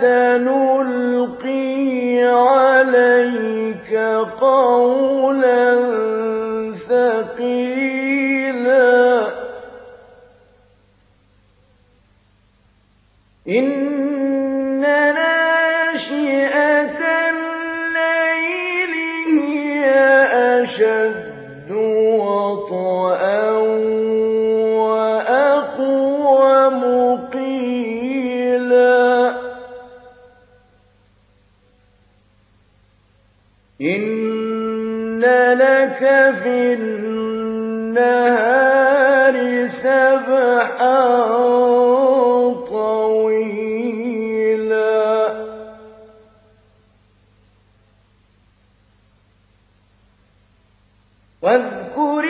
سَنُلْقِي عَلَيْكَ قَوْلًا ثَقِيلًا. إِنَّ لَكَ فِي النَّهَارِ سَبْحًا طَوِيلًا واذكر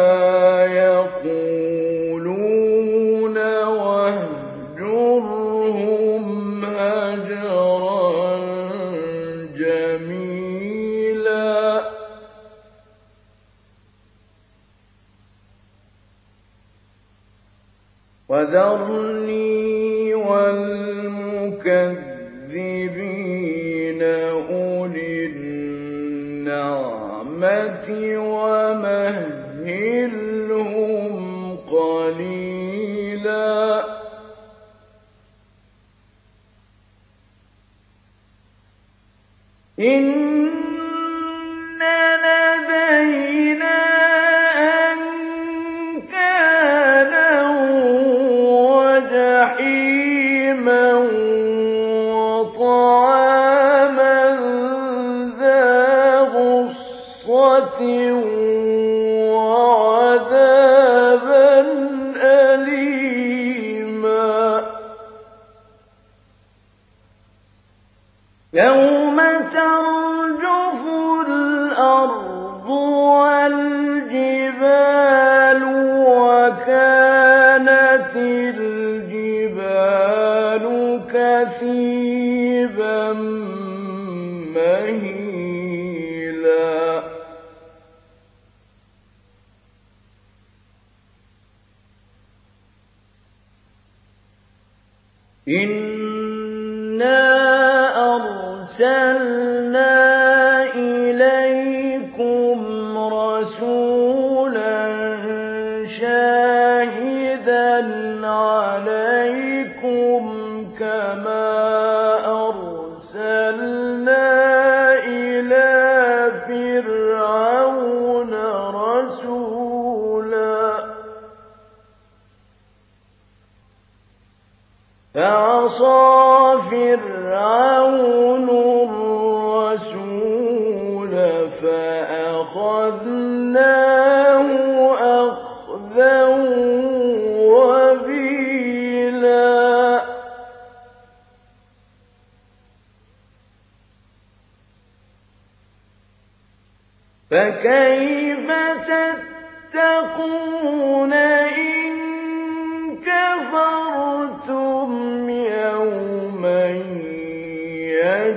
وذرني والمكذبين أولي النعمة ومهلهم قليلا. إن وَعَذَابًا أَلِيمًا إِنَّا أَرْسَلْنَا عَصَىٰ فِرْعَوْنُ الرَّسُولَ فَأَخَذْنَاهُ أَخْذًا وَبِيلًا. فَكَيْفَ تَتَّقُونَ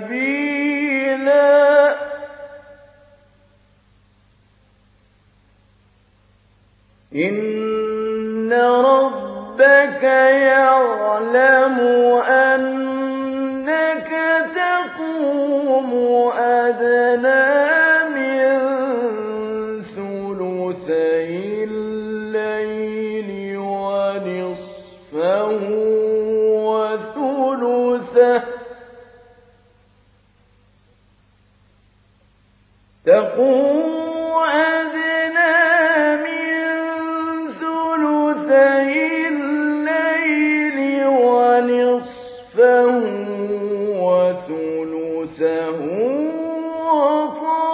سبيلا. إن ربك يعلم أنك تقوم أدناك تَقُومُ أَدْنَىٰ مِن اللَّيْلِ وَنِصْفَهُ وَثُلُثَهُ وَطَائِفَةٌ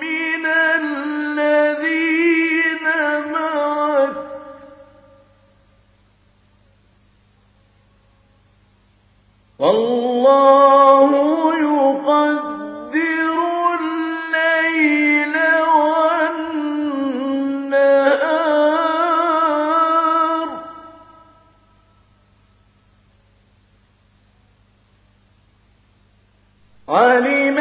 مِّنَ الَّذِينَ ۚ علم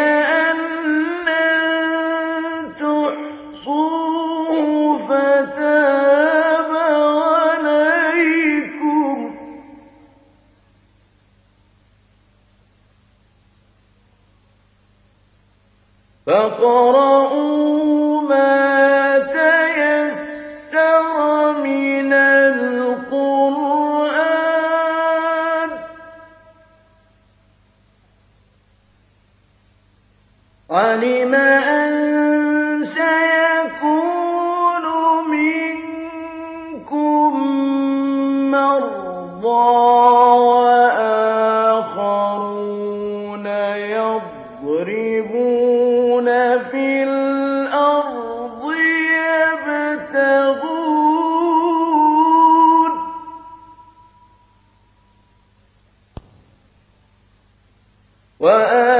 مَرْضَىٰ وَآخَرُونَ يَضْرِبُونَ فِي الْأَرْضِ يَبْتَغُونَ ۚ. وَآخَرُونَ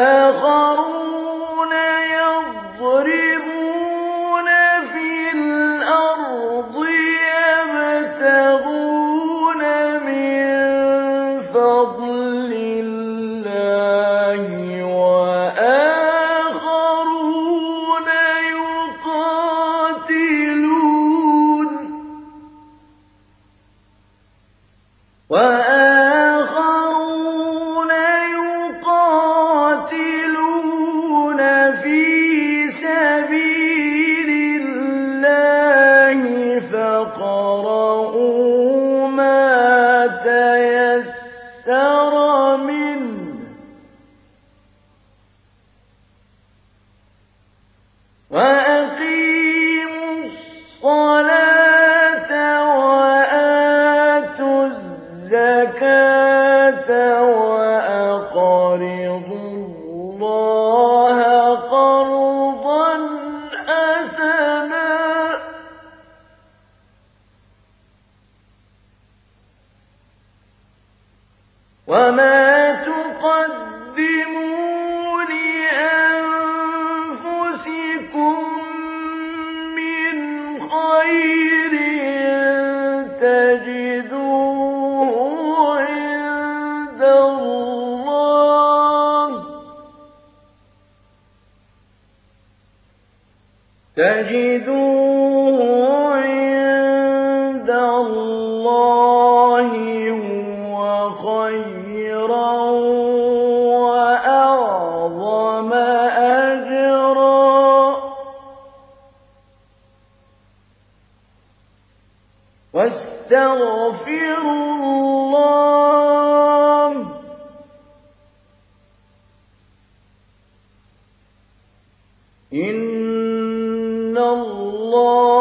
وَآخَرُونَ يُقَاتِلُونَ فِي سَبِيلِ اللَّهِ فَاقْرَءُوا مَا تَيَسَّرَ مِنْهُ ۚ. وما لأنفسكم من خير تجدوه عند الله تجدوه عند الله إِنَّ اللَّهَ